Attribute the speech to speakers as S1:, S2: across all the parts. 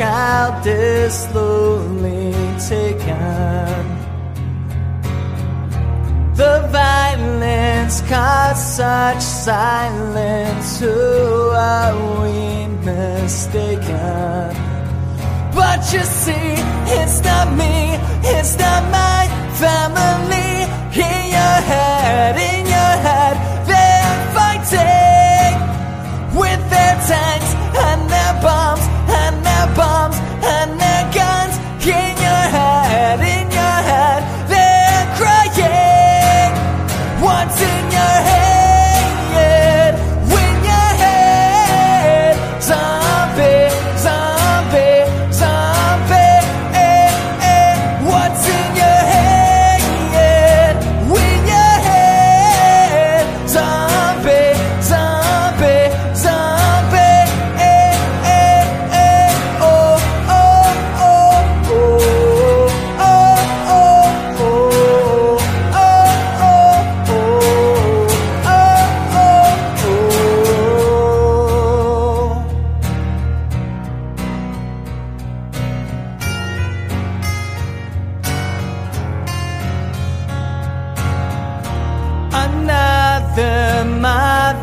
S1: child is slowly taken. The violence caused such silence. Who are we mistaken? But you see, it's not me, it's not my family. In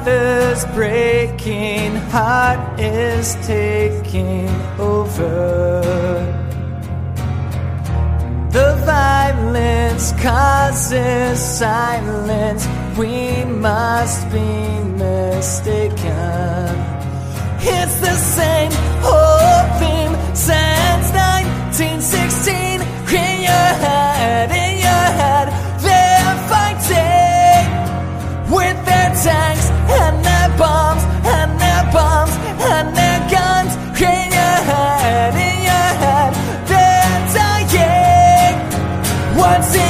S1: mother's breaking heart is taking over. The violence causes silence. We must be mistaken. It's the same whole theme, same what's in